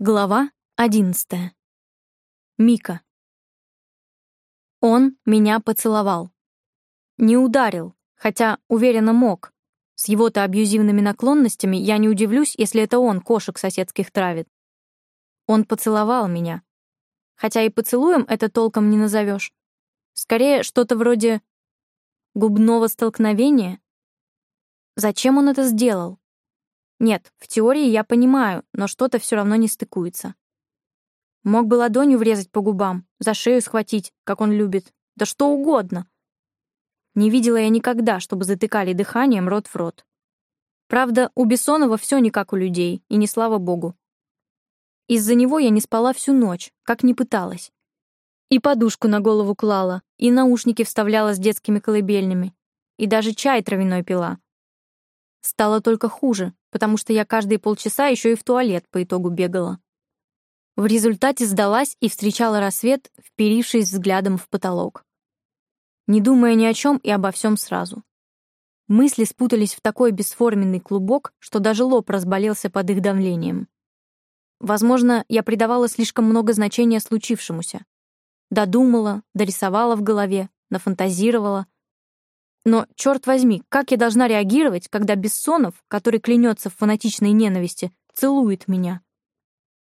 Глава одиннадцатая. Мика. Он меня поцеловал. Не ударил, хотя, уверенно, мог. С его-то абьюзивными наклонностями я не удивлюсь, если это он кошек соседских травит. Он поцеловал меня. Хотя и поцелуем это толком не назовешь. Скорее, что-то вроде губного столкновения. Зачем он это сделал? Нет, в теории я понимаю, но что-то все равно не стыкуется. Мог бы ладонью врезать по губам, за шею схватить, как он любит. Да что угодно. Не видела я никогда, чтобы затыкали дыханием рот в рот. Правда, у Бессонова все не как у людей, и не слава богу. Из-за него я не спала всю ночь, как не пыталась. И подушку на голову клала, и наушники вставляла с детскими колыбельными, и даже чай травяной пила. Стало только хуже, потому что я каждые полчаса еще и в туалет по итогу бегала. В результате сдалась и встречала рассвет, вперившись взглядом в потолок. Не думая ни о чем и обо всем сразу. Мысли спутались в такой бесформенный клубок, что даже лоб разболелся под их давлением. Возможно, я придавала слишком много значения случившемуся. Додумала, дорисовала в голове, нафантазировала, но, черт возьми, как я должна реагировать, когда Бессонов, который клянется в фанатичной ненависти, целует меня?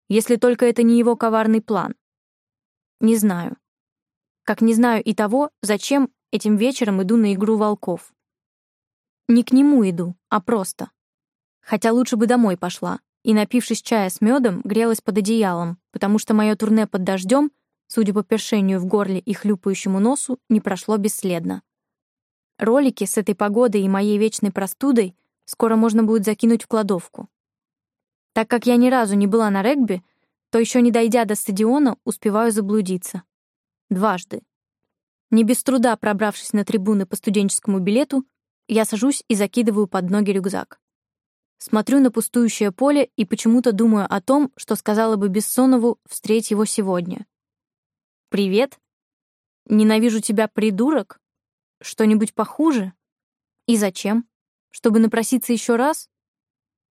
Если только это не его коварный план. Не знаю. Как не знаю и того, зачем этим вечером иду на игру волков. Не к нему иду, а просто. Хотя лучше бы домой пошла, и, напившись чая с медом, грелась под одеялом, потому что мое турне под дождем, судя по першению в горле и хлюпающему носу, не прошло бесследно. Ролики с этой погодой и моей вечной простудой скоро можно будет закинуть в кладовку. Так как я ни разу не была на регби, то еще не дойдя до стадиона, успеваю заблудиться. Дважды. Не без труда пробравшись на трибуны по студенческому билету, я сажусь и закидываю под ноги рюкзак. Смотрю на пустующее поле и почему-то думаю о том, что сказала бы Бессонову встреть его сегодня. «Привет. Ненавижу тебя, придурок?» Что-нибудь похуже? И зачем? Чтобы напроситься еще раз?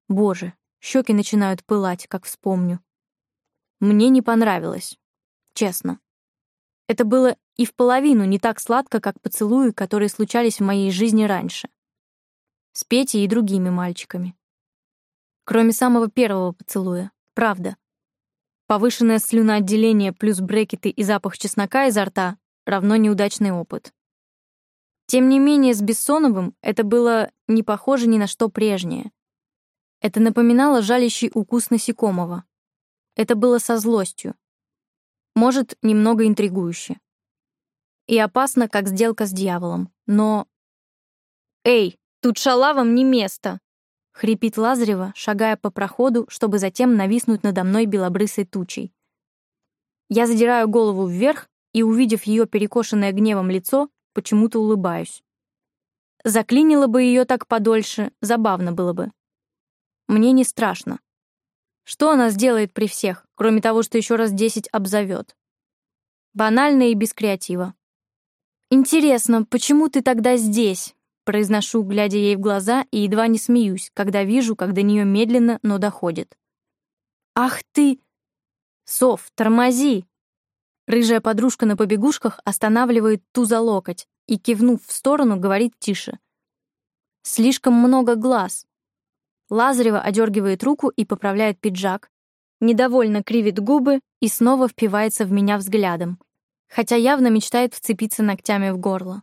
Боже, щеки начинают пылать, как вспомню. Мне не понравилось. Честно. Это было и в половину не так сладко, как поцелуи, которые случались в моей жизни раньше. С Петей и другими мальчиками. Кроме самого первого поцелуя. Правда. Повышенное слюноотделение плюс брекеты и запах чеснока изо рта равно неудачный опыт. Тем не менее, с Бессоновым это было не похоже ни на что прежнее. Это напоминало жалящий укус насекомого. Это было со злостью. Может, немного интригующе. И опасно, как сделка с дьяволом. Но... «Эй, тут шалавам не место!» — хрипит Лазарева, шагая по проходу, чтобы затем нависнуть надо мной белобрысой тучей. Я задираю голову вверх и, увидев ее перекошенное гневом лицо, почему-то улыбаюсь. Заклинило бы ее так подольше, забавно было бы. Мне не страшно. Что она сделает при всех, кроме того, что еще раз десять обзовет? Банально и без креатива. «Интересно, почему ты тогда здесь?» Произношу, глядя ей в глаза, и едва не смеюсь, когда вижу, как до нее медленно, но доходит. «Ах ты!» «Сов, тормози!» Рыжая подружка на побегушках останавливает ту за локоть и, кивнув в сторону, говорит тише. «Слишком много глаз». Лазарева одергивает руку и поправляет пиджак, недовольно кривит губы и снова впивается в меня взглядом, хотя явно мечтает вцепиться ногтями в горло.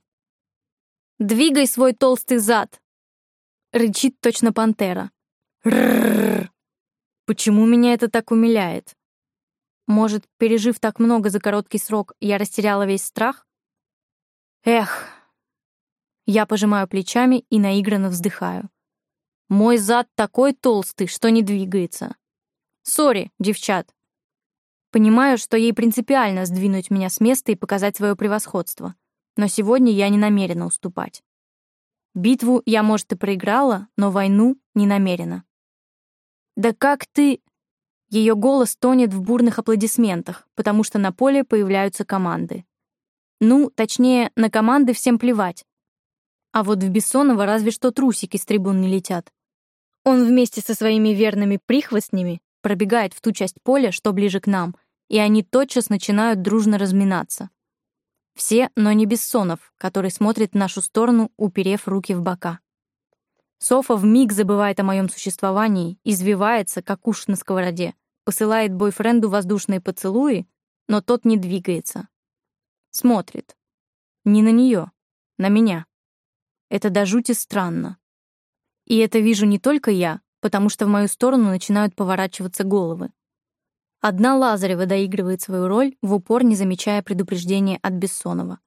«Двигай свой толстый зад!» Рычит точно пантера. Почему меня это так умиляет? Может, пережив так много за короткий срок, я растеряла весь страх? Эх. Я пожимаю плечами и наигранно вздыхаю. Мой зад такой толстый, что не двигается. Сори, девчат. Понимаю, что ей принципиально сдвинуть меня с места и показать свое превосходство. Но сегодня я не намерена уступать. Битву я, может, и проиграла, но войну не намерена. «Да как ты...» Ее голос тонет в бурных аплодисментах, потому что на поле появляются команды. Ну, точнее, на команды всем плевать. А вот в Бессонова разве что трусики с трибун не летят. Он вместе со своими верными прихвостнями пробегает в ту часть поля, что ближе к нам, и они тотчас начинают дружно разминаться. Все, но не Бессонов, который смотрит в нашу сторону, уперев руки в бока. Софа вмиг забывает о моем существовании, извивается, как уж на сковороде, посылает бойфренду воздушные поцелуи, но тот не двигается. Смотрит. Не на нее, на меня. Это до жути странно. И это вижу не только я, потому что в мою сторону начинают поворачиваться головы. Одна Лазарева доигрывает свою роль, в упор не замечая предупреждения от Бессонова.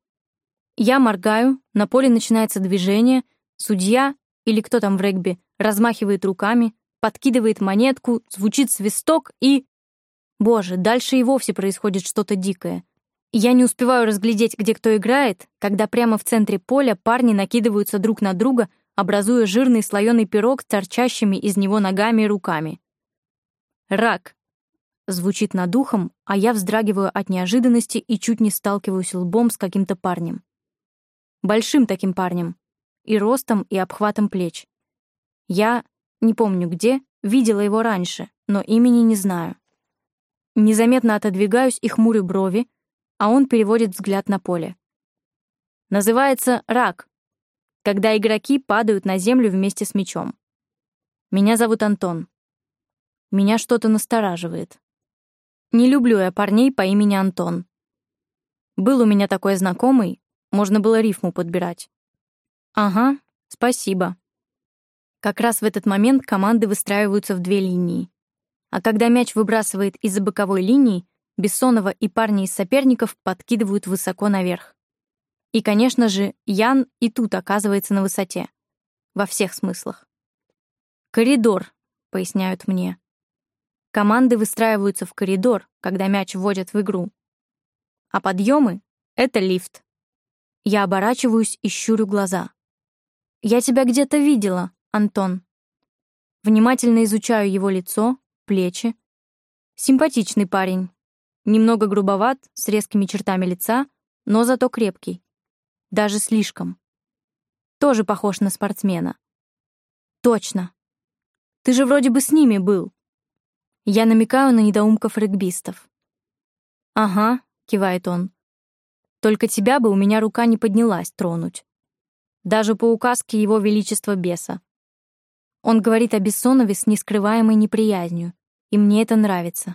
Я моргаю, на поле начинается движение, судья, или кто там в регби, размахивает руками, подкидывает монетку, звучит свисток и... Боже, дальше и вовсе происходит что-то дикое. Я не успеваю разглядеть, где кто играет, когда прямо в центре поля парни накидываются друг на друга, образуя жирный слоеный пирог с торчащими из него ногами и руками. Рак. Звучит над ухом, а я вздрагиваю от неожиданности и чуть не сталкиваюсь лбом с каким-то парнем. Большим таким парнем. И ростом, и обхватом плеч. Я, не помню где, видела его раньше, но имени не знаю. Незаметно отодвигаюсь и хмурю брови, а он переводит взгляд на поле. Называется рак, когда игроки падают на землю вместе с мячом. Меня зовут Антон. Меня что-то настораживает. Не люблю я парней по имени Антон. Был у меня такой знакомый, можно было рифму подбирать. Ага, спасибо. Как раз в этот момент команды выстраиваются в две линии. А когда мяч выбрасывает из-за боковой линии, Бессонова и парни из соперников подкидывают высоко наверх. И, конечно же, Ян и тут оказывается на высоте. Во всех смыслах. «Коридор», — поясняют мне. Команды выстраиваются в коридор, когда мяч вводят в игру. А подъемы — это лифт. Я оборачиваюсь и щурю глаза. «Я тебя где-то видела, Антон». Внимательно изучаю его лицо, плечи. Симпатичный парень. Немного грубоват, с резкими чертами лица, но зато крепкий. Даже слишком. Тоже похож на спортсмена. Точно. Ты же вроде бы с ними был. Я намекаю на недоумков-регбистов. «Ага», — кивает он. «Только тебя бы у меня рука не поднялась тронуть. Даже по указке его величества беса. Он говорит о Бессонове с нескрываемой неприязнью, и мне это нравится.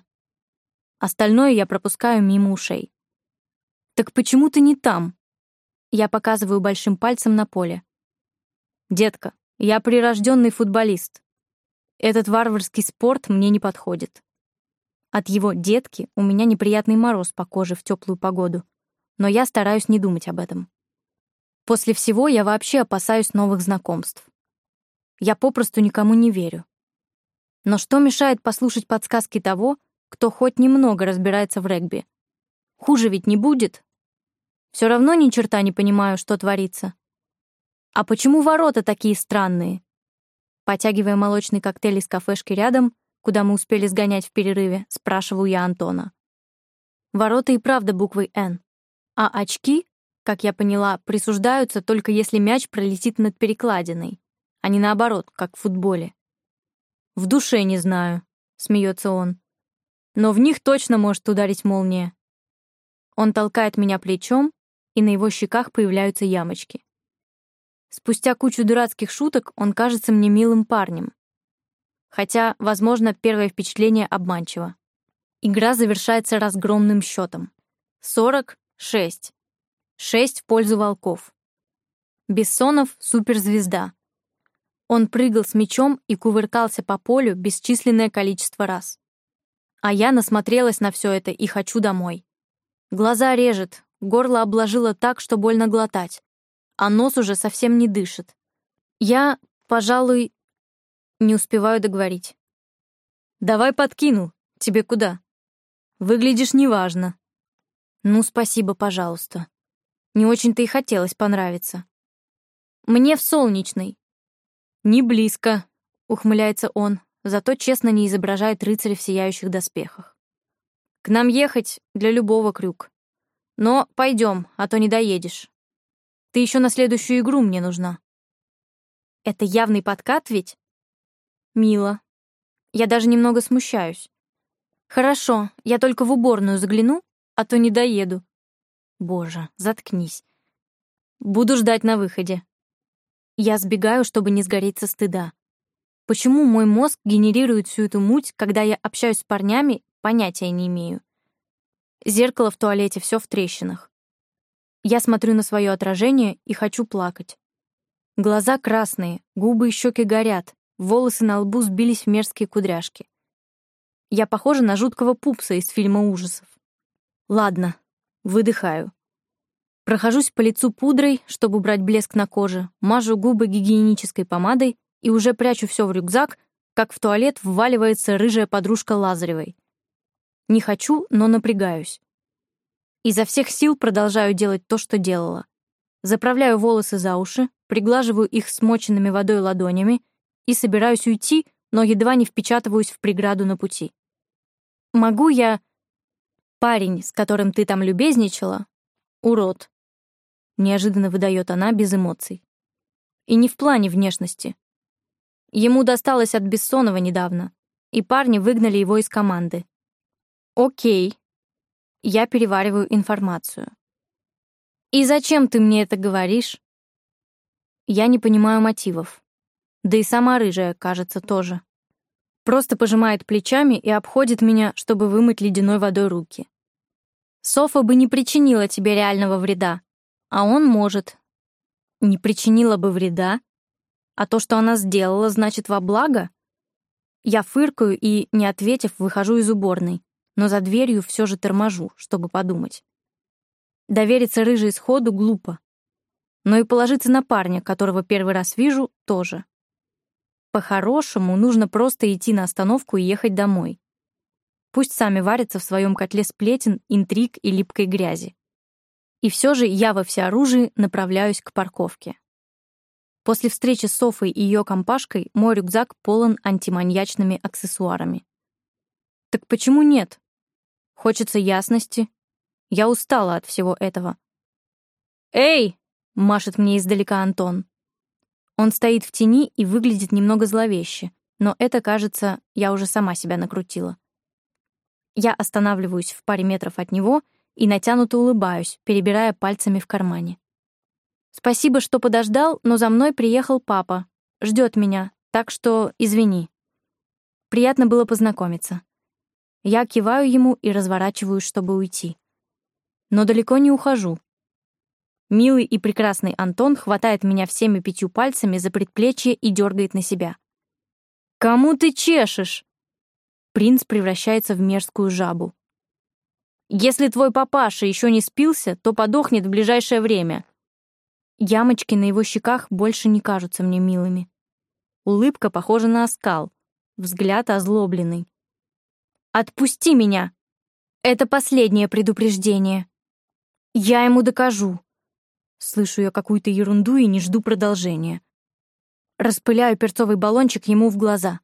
Остальное я пропускаю мимо ушей. «Так почему ты не там?» Я показываю большим пальцем на поле. «Детка, я прирожденный футболист. Этот варварский спорт мне не подходит. От его детки у меня неприятный мороз по коже в теплую погоду, но я стараюсь не думать об этом. После всего я вообще опасаюсь новых знакомств. Я попросту никому не верю. Но что мешает послушать подсказки того, кто хоть немного разбирается в регби? Хуже ведь не будет. Все равно ни черта не понимаю, что творится. А почему ворота такие странные? Потягивая молочный коктейль из кафешки рядом, куда мы успели сгонять в перерыве, спрашиваю я Антона. Ворота и правда буквой «Н». А очки, как я поняла, присуждаются только если мяч пролетит над перекладиной, а не наоборот, как в футболе. «В душе не знаю», — смеется он. «Но в них точно может ударить молния». Он толкает меня плечом, и на его щеках появляются ямочки. Спустя кучу дурацких шуток он кажется мне милым парнем. Хотя, возможно, первое впечатление обманчиво. Игра завершается разгромным счетом. 46. 6 в пользу волков. Бессонов — суперзвезда. Он прыгал с мячом и кувыркался по полю бесчисленное количество раз. А я насмотрелась на все это и хочу домой. Глаза режет, горло обложило так, что больно глотать а нос уже совсем не дышит. Я, пожалуй, не успеваю договорить. «Давай подкину. Тебе куда? Выглядишь неважно». «Ну, спасибо, пожалуйста. Не очень-то и хотелось понравиться». «Мне в солнечный». «Не близко», — ухмыляется он, зато честно не изображает рыцаря в сияющих доспехах. «К нам ехать для любого крюк. Но пойдем, а то не доедешь». Ты еще на следующую игру мне нужна. Это явный подкат ведь? Мило. Я даже немного смущаюсь. Хорошо, я только в уборную загляну, а то не доеду. Боже, заткнись. Буду ждать на выходе. Я сбегаю, чтобы не сгореть со стыда. Почему мой мозг генерирует всю эту муть, когда я общаюсь с парнями, понятия не имею. Зеркало в туалете все в трещинах. Я смотрю на свое отражение и хочу плакать. Глаза красные, губы и щеки горят, волосы на лбу сбились в мерзкие кудряшки. Я похожа на жуткого пупса из фильма ужасов. Ладно, выдыхаю. Прохожусь по лицу пудрой, чтобы убрать блеск на коже, мажу губы гигиенической помадой и уже прячу все в рюкзак, как в туалет вваливается рыжая подружка Лазаревой. Не хочу, но напрягаюсь. Изо всех сил продолжаю делать то, что делала. Заправляю волосы за уши, приглаживаю их смоченными водой ладонями и собираюсь уйти, но едва не впечатываюсь в преграду на пути. Могу я... Парень, с которым ты там любезничала, урод. Неожиданно выдает она без эмоций. И не в плане внешности. Ему досталось от Бессонова недавно, и парни выгнали его из команды. Окей. Я перевариваю информацию. И зачем ты мне это говоришь? Я не понимаю мотивов. Да и сама рыжая, кажется, тоже. Просто пожимает плечами и обходит меня, чтобы вымыть ледяной водой руки. Софа бы не причинила тебе реального вреда, а он может. Не причинила бы вреда? А то, что она сделала, значит во благо? Я фыркаю и, не ответив, выхожу из уборной но за дверью все же торможу, чтобы подумать. Довериться рыжей сходу глупо. Но и положиться на парня, которого первый раз вижу, тоже. По-хорошему, нужно просто идти на остановку и ехать домой. Пусть сами варятся в своем котле сплетен, интриг и липкой грязи. И все же я во всеоружии направляюсь к парковке. После встречи с Софой и ее компашкой мой рюкзак полон антиманьячными аксессуарами. Так почему нет? Хочется ясности. Я устала от всего этого. «Эй!» — машет мне издалека Антон. Он стоит в тени и выглядит немного зловеще, но это, кажется, я уже сама себя накрутила. Я останавливаюсь в паре метров от него и натянуто улыбаюсь, перебирая пальцами в кармане. «Спасибо, что подождал, но за мной приехал папа. Ждет меня, так что извини. Приятно было познакомиться». Я киваю ему и разворачиваюсь, чтобы уйти. Но далеко не ухожу. Милый и прекрасный Антон хватает меня всеми пятью пальцами за предплечье и дергает на себя. «Кому ты чешешь?» Принц превращается в мерзкую жабу. «Если твой папаша еще не спился, то подохнет в ближайшее время». Ямочки на его щеках больше не кажутся мне милыми. Улыбка похожа на оскал, взгляд озлобленный. Отпусти меня. Это последнее предупреждение. Я ему докажу. Слышу я какую-то ерунду и не жду продолжения. Распыляю перцовый баллончик ему в глаза.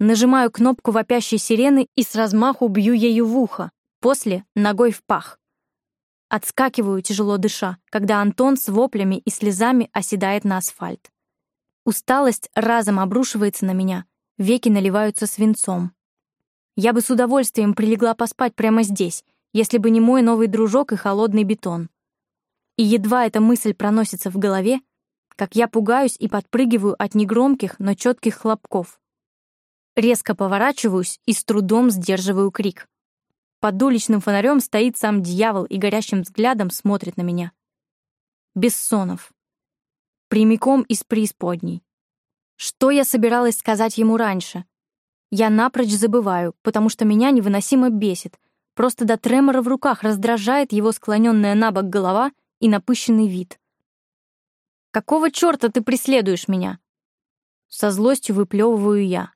Нажимаю кнопку вопящей сирены и с размаху бью ею в ухо, после — ногой в пах. Отскакиваю, тяжело дыша, когда Антон с воплями и слезами оседает на асфальт. Усталость разом обрушивается на меня, веки наливаются свинцом. Я бы с удовольствием прилегла поспать прямо здесь, если бы не мой новый дружок и холодный бетон. И едва эта мысль проносится в голове, как я пугаюсь и подпрыгиваю от негромких, но четких хлопков. Резко поворачиваюсь и с трудом сдерживаю крик. Под уличным фонарем стоит сам дьявол и горящим взглядом смотрит на меня. Бессонов. Прямиком из преисподней. Что я собиралась сказать ему раньше? Я напрочь забываю, потому что меня невыносимо бесит. Просто до тремора в руках раздражает его склоненная на бок голова и напыщенный вид. «Какого черта ты преследуешь меня?» Со злостью выплевываю я.